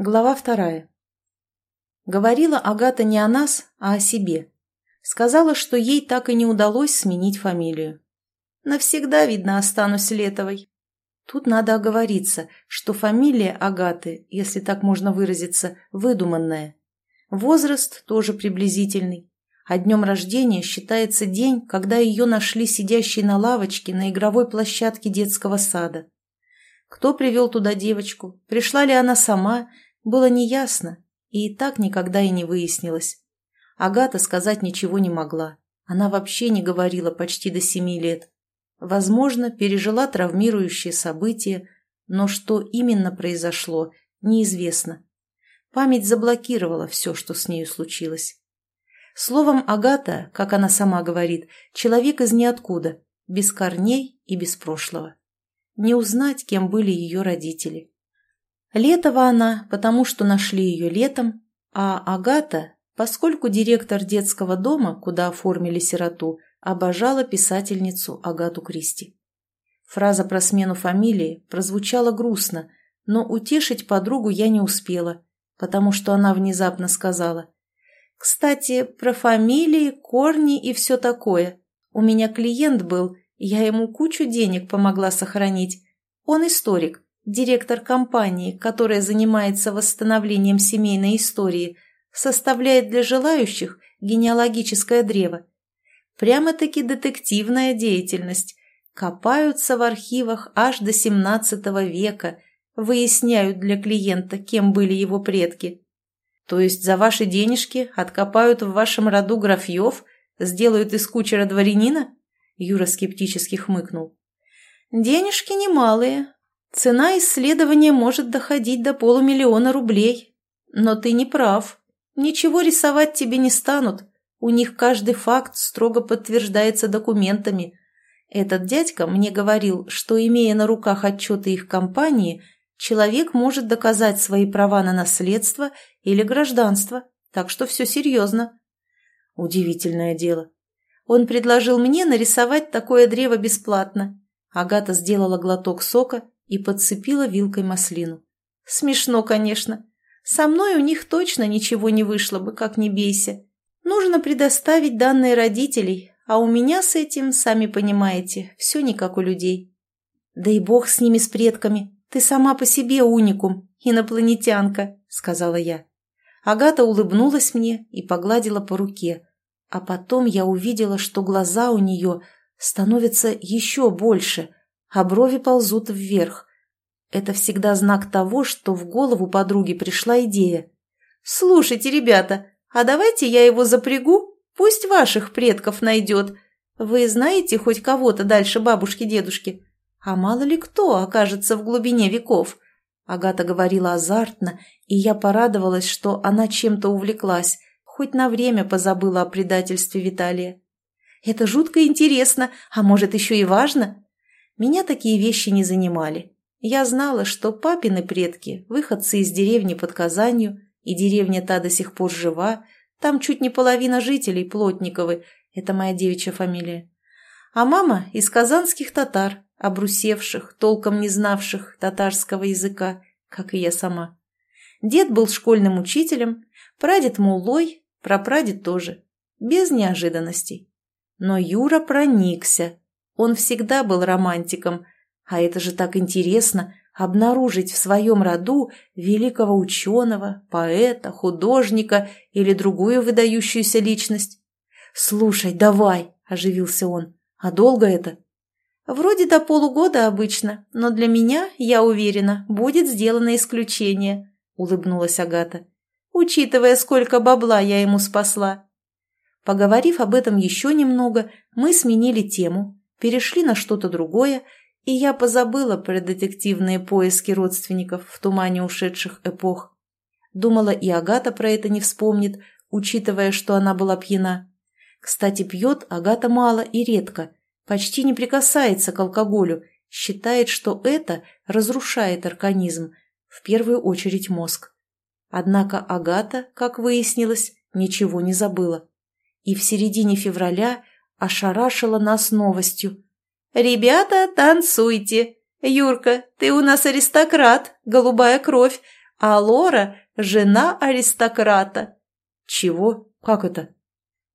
Глава вторая. Говорила Агата не о нас, а о себе. Сказала, что ей так и не удалось сменить фамилию. Навсегда, видно, останусь Летовой. Тут надо оговориться, что фамилия Агаты, если так можно выразиться, выдуманная. Возраст тоже приблизительный. А днем рождения считается день, когда ее нашли сидящей на лавочке на игровой площадке детского сада. Кто привел туда девочку, пришла ли она сама – было неясно, и так никогда и не выяснилось. Агата сказать ничего не могла. Она вообще не говорила почти до семи лет. Возможно, пережила травмирующее событие, но что именно произошло, неизвестно. Память заблокировала все, что с нею случилось. Словом, Агата, как она сама говорит, человек из ниоткуда, без корней и без прошлого. Не узнать, кем были ее родители. Летова она, потому что нашли ее летом, а Агата, поскольку директор детского дома, куда оформили сироту, обожала писательницу Агату Кристи. Фраза про смену фамилии прозвучала грустно, но утешить подругу я не успела, потому что она внезапно сказала. «Кстати, про фамилии, корни и все такое. У меня клиент был, я ему кучу денег помогла сохранить. Он историк, директор компании, которая занимается восстановлением семейной истории, составляет для желающих генеалогическое древо. Прямо-таки детективная деятельность. Копаются в архивах аж до 17 века, выясняют для клиента, кем были его предки. То есть за ваши денежки откопают в вашем роду графьев, сделают из кучера дворянина? Юра скептически хмыкнул. Денежки немалые, Цена исследования может доходить до полумиллиона рублей. Но ты не прав. Ничего рисовать тебе не станут. У них каждый факт строго подтверждается документами. Этот дядька мне говорил, что, имея на руках отчеты их компании, человек может доказать свои права на наследство или гражданство. Так что все серьезно. Удивительное дело. Он предложил мне нарисовать такое древо бесплатно. Агата сделала глоток сока и подцепила вилкой маслину. Смешно, конечно. Со мной у них точно ничего не вышло бы, как не бейся. Нужно предоставить данные родителей, а у меня с этим, сами понимаете, все не как у людей. Да и бог с ними, с предками. Ты сама по себе уникум, инопланетянка, сказала я. Агата улыбнулась мне и погладила по руке, а потом я увидела, что глаза у нее становятся еще больше – а брови ползут вверх. Это всегда знак того, что в голову подруги пришла идея. «Слушайте, ребята, а давайте я его запрягу, пусть ваших предков найдет. Вы знаете хоть кого-то дальше бабушки-дедушки? А мало ли кто окажется в глубине веков?» Агата говорила азартно, и я порадовалась, что она чем-то увлеклась, хоть на время позабыла о предательстве Виталия. «Это жутко интересно, а может, еще и важно?» Меня такие вещи не занимали. Я знала, что папины предки – выходцы из деревни под Казанью, и деревня та до сих пор жива, там чуть не половина жителей Плотниковы, это моя девичья фамилия. А мама – из казанских татар, обрусевших, толком не знавших татарского языка, как и я сама. Дед был школьным учителем, прадед муллой, прапрадед тоже, без неожиданностей. Но Юра проникся, он всегда был романтиком, а это же так интересно – обнаружить в своем роду великого ученого, поэта, художника или другую выдающуюся личность. «Слушай, давай!» – оживился он. «А долго это?» «Вроде до полугода обычно, но для меня, я уверена, будет сделано исключение», – улыбнулась Агата. «Учитывая, сколько бабла я ему спасла». Поговорив об этом еще немного, мы сменили тему перешли на что-то другое, и я позабыла про детективные поиски родственников в тумане ушедших эпох. Думала, и Агата про это не вспомнит, учитывая, что она была пьяна. Кстати, пьет Агата мало и редко, почти не прикасается к алкоголю, считает, что это разрушает организм, в первую очередь мозг. Однако Агата, как выяснилось, ничего не забыла. И в середине февраля ошарашила нас новостью. «Ребята, танцуйте! Юрка, ты у нас аристократ, голубая кровь, а Лора – жена аристократа». «Чего? Как это?»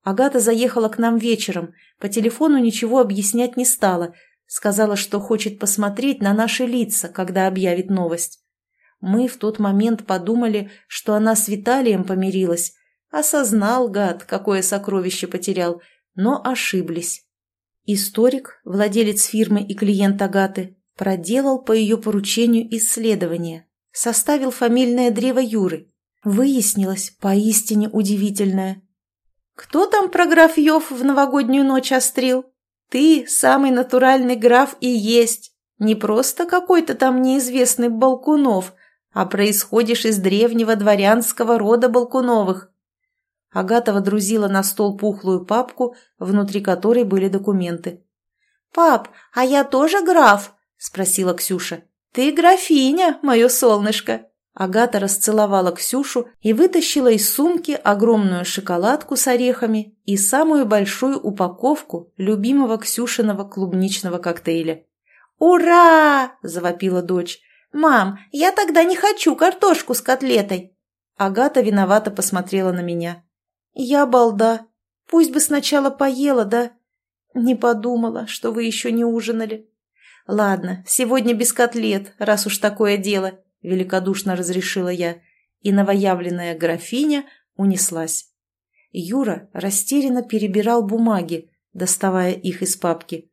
Агата заехала к нам вечером, по телефону ничего объяснять не стала, сказала, что хочет посмотреть на наши лица, когда объявит новость. Мы в тот момент подумали, что она с Виталием помирилась, осознал, гад, какое сокровище потерял, но ошиблись. Историк, владелец фирмы и клиент Агаты, проделал по ее поручению исследование, составил фамильное древо Юры. Выяснилось поистине удивительное. «Кто там про графьев в новогоднюю ночь острил? Ты самый натуральный граф и есть. Не просто какой-то там неизвестный Балкунов, а происходишь из древнего дворянского рода Балкуновых. Агата водрузила на стол пухлую папку, внутри которой были документы. «Пап, а я тоже граф?» – спросила Ксюша. «Ты графиня, мое солнышко!» Агата расцеловала Ксюшу и вытащила из сумки огромную шоколадку с орехами и самую большую упаковку любимого Ксюшиного клубничного коктейля. «Ура!» – завопила дочь. «Мам, я тогда не хочу картошку с котлетой!» Агата виновато посмотрела на меня. «Я балда. Пусть бы сначала поела, да? Не подумала, что вы еще не ужинали. Ладно, сегодня без котлет, раз уж такое дело», — великодушно разрешила я, и новоявленная графиня унеслась. Юра растерянно перебирал бумаги, доставая их из папки.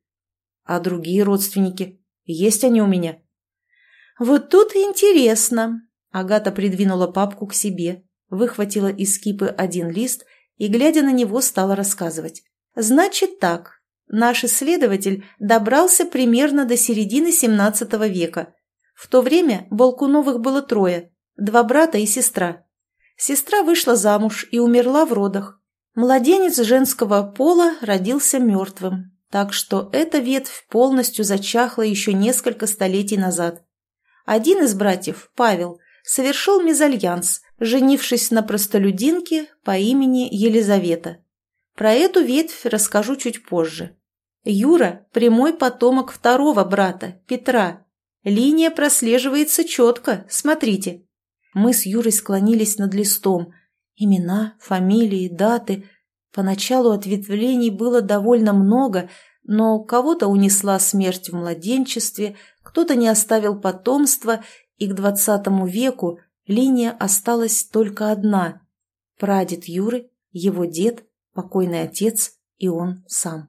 «А другие родственники? Есть они у меня?» «Вот тут интересно!» Агата придвинула папку к себе, выхватила из кипы один лист и, глядя на него, стала рассказывать. «Значит так. Наш исследователь добрался примерно до середины XVII века. В то время Балкуновых было трое – два брата и сестра. Сестра вышла замуж и умерла в родах. Младенец женского пола родился мертвым, так что эта ветвь полностью зачахла еще несколько столетий назад. Один из братьев, Павел, совершил мезальянс, женившись на простолюдинке по имени Елизавета. Про эту ветвь расскажу чуть позже. Юра – прямой потомок второго брата, Петра. Линия прослеживается четко, смотрите. Мы с Юрой склонились над листом. Имена, фамилии, даты. Поначалу ответвлений было довольно много, но кого-то унесла смерть в младенчестве, кто-то не оставил потомства, и к двадцатому веку линия осталась только одна – прадед Юры, его дед, покойный отец и он сам.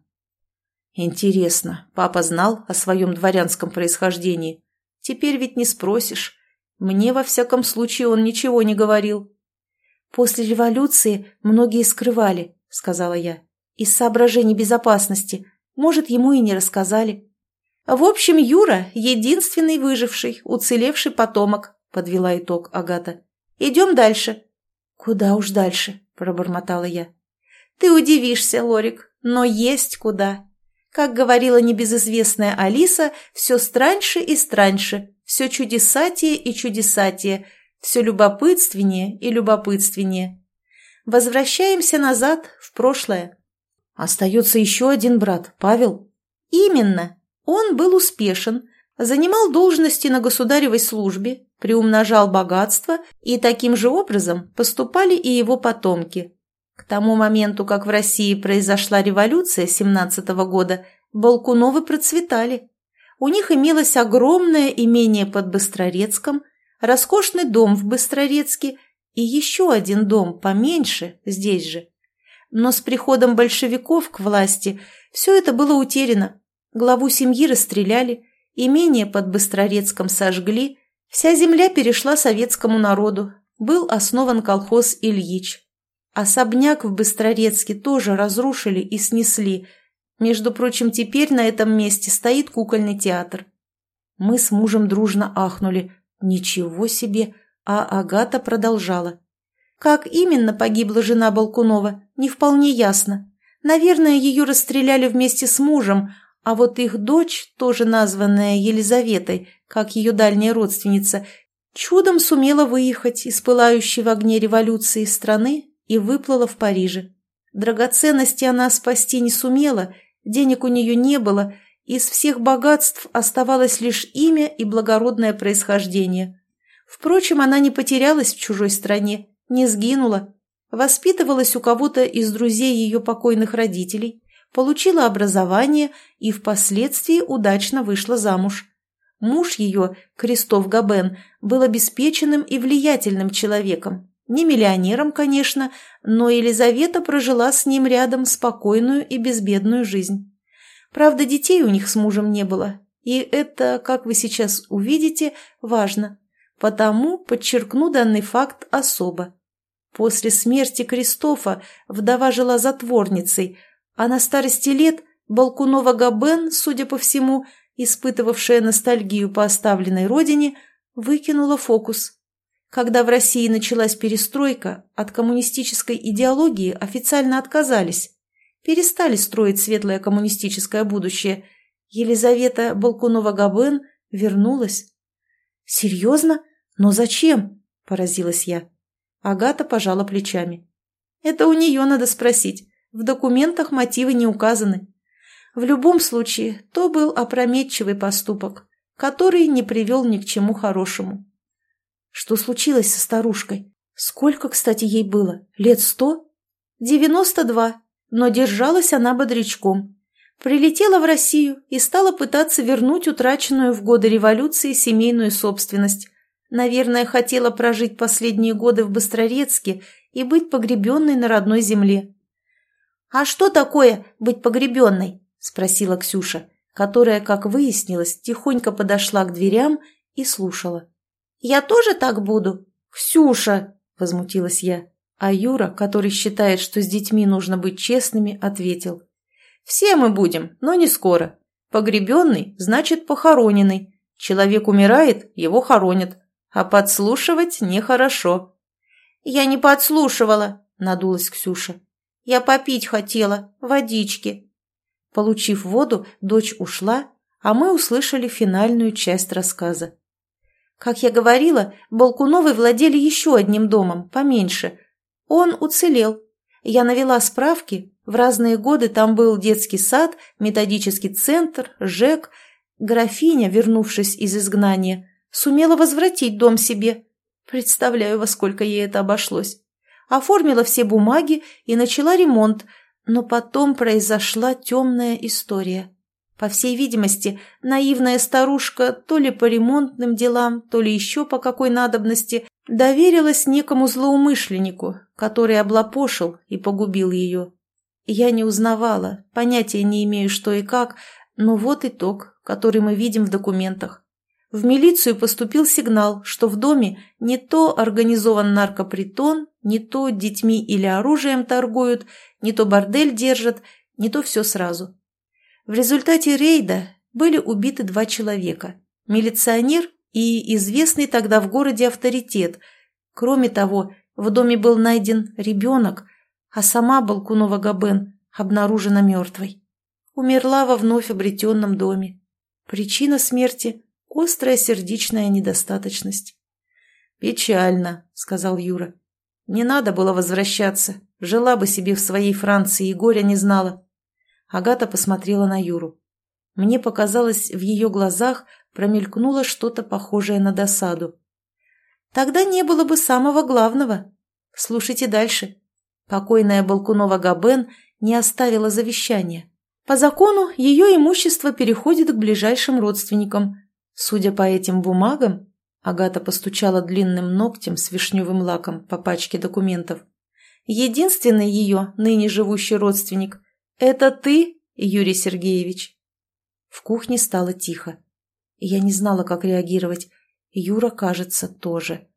Интересно, папа знал о своем дворянском происхождении? Теперь ведь не спросишь. Мне, во всяком случае, он ничего не говорил. «После революции многие скрывали», — сказала я, — «из соображений безопасности. Может, ему и не рассказали». «В общем, Юра — единственный выживший, уцелевший потомок», — подвела итог Агата. «Идем дальше». «Куда уж дальше?» — пробормотала я. «Ты удивишься, Лорик, но есть куда. Как говорила небезызвестная Алиса, все страньше и страньше, все чудесатие и чудесатие, все любопытственнее и любопытственнее. Возвращаемся назад, в прошлое». «Остается еще один брат, Павел». «Именно. Он был успешен, занимал должности на государевой службе, приумножал богатство, и таким же образом поступали и его потомки. К тому моменту, как в России произошла революция 17 -го года, Балкуновы процветали. У них имелось огромное имение под Быстрорецком, роскошный дом в Быстрорецке и еще один дом поменьше здесь же. Но с приходом большевиков к власти все это было утеряно. Главу семьи расстреляли, имение под Быстрорецком сожгли, вся земля перешла советскому народу, был основан колхоз «Ильич». Особняк в Быстрорецке тоже разрушили и снесли. Между прочим, теперь на этом месте стоит кукольный театр. Мы с мужем дружно ахнули. Ничего себе! А Агата продолжала. Как именно погибла жена Балкунова, не вполне ясно. Наверное, ее расстреляли вместе с мужем, а вот их дочь, тоже названная Елизаветой, как ее дальняя родственница, чудом сумела выехать из пылающей в огне революции страны и выплыла в Париже. Драгоценности она спасти не сумела, денег у нее не было, из всех богатств оставалось лишь имя и благородное происхождение. Впрочем, она не потерялась в чужой стране, не сгинула. Воспитывалась у кого-то из друзей ее покойных родителей, получила образование и впоследствии удачно вышла замуж. Муж ее, Кристоф Габен, был обеспеченным и влиятельным человеком. Не миллионером, конечно, но Елизавета прожила с ним рядом спокойную и безбедную жизнь. Правда, детей у них с мужем не было, и это, как вы сейчас увидите, важно. Потому подчеркну данный факт особо. После смерти Кристофа вдова жила затворницей, а на старости лет Балкунова Габен, судя по всему, испытывавшая ностальгию по оставленной родине, выкинула фокус. Когда в России началась перестройка, от коммунистической идеологии официально отказались. Перестали строить светлое коммунистическое будущее. Елизавета Балкунова-Габен вернулась. «Серьезно? Но зачем?» – поразилась я. Агата пожала плечами. «Это у нее надо спросить. В документах мотивы не указаны. В любом случае, то был опрометчивый поступок, который не привел ни к чему хорошему. Что случилось со старушкой? Сколько, кстати, ей было? Лет сто? Девяносто два, но держалась она бодрячком. Прилетела в Россию и стала пытаться вернуть утраченную в годы революции семейную собственность. Наверное, хотела прожить последние годы в Быстрорецке и быть погребенной на родной земле. «А что такое быть погребенной?» – спросила Ксюша, которая, как выяснилось, тихонько подошла к дверям и слушала. «Я тоже так буду?» «Ксюша!» – возмутилась я. А Юра, который считает, что с детьми нужно быть честными, ответил. «Все мы будем, но не скоро. Погребенный – значит похороненный. Человек умирает, его хоронят. А подслушивать нехорошо». «Я не подслушивала», – надулась Ксюша. «Я попить хотела, водички». Получив воду, дочь ушла, а мы услышали финальную часть рассказа. Как я говорила, Балкуновы владели еще одним домом, поменьше. Он уцелел. Я навела справки. В разные годы там был детский сад, методический центр, ЖЭК. Графиня, вернувшись из изгнания, сумела возвратить дом себе. Представляю, во сколько ей это обошлось. Оформила все бумаги и начала ремонт – но потом произошла темная история. По всей видимости, наивная старушка то ли по ремонтным делам, то ли еще по какой надобности доверилась некому злоумышленнику, который облапошил и погубил ее. Я не узнавала, понятия не имею, что и как, но вот итог, который мы видим в документах. В милицию поступил сигнал, что в доме не то организован наркопритон, не то детьми или оружием торгуют, не то бордель держат, не то все сразу. В результате рейда были убиты два человека – милиционер и известный тогда в городе авторитет. Кроме того, в доме был найден ребенок, а сама Балкунова Габен обнаружена мертвой. Умерла во вновь обретенном доме. Причина смерти – острая сердечная недостаточность. «Печально», – сказал Юра. «Не надо было возвращаться. Жила бы себе в своей Франции и горя не знала. Агата посмотрела на Юру. Мне показалось, в ее глазах промелькнуло что-то похожее на досаду. Тогда не было бы самого главного. Слушайте дальше. Покойная Балкунова Габен не оставила завещания. По закону ее имущество переходит к ближайшим родственникам. Судя по этим бумагам, Агата постучала длинным ногтем с вишневым лаком по пачке документов. Единственный ее, ныне живущий родственник, это ты, Юрий Сергеевич. В кухне стало тихо. Я не знала, как реагировать. Юра, кажется, тоже.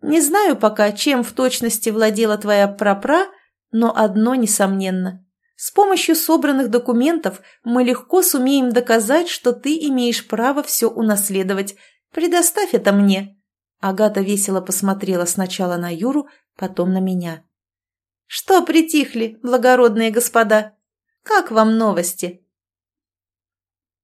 Не знаю пока, чем в точности владела твоя прапра, но одно несомненно. С помощью собранных документов мы легко сумеем доказать, что ты имеешь право все унаследовать. Предоставь это мне. Агата весело посмотрела сначала на Юру, потом на меня. «Что притихли, благородные господа? Как вам новости?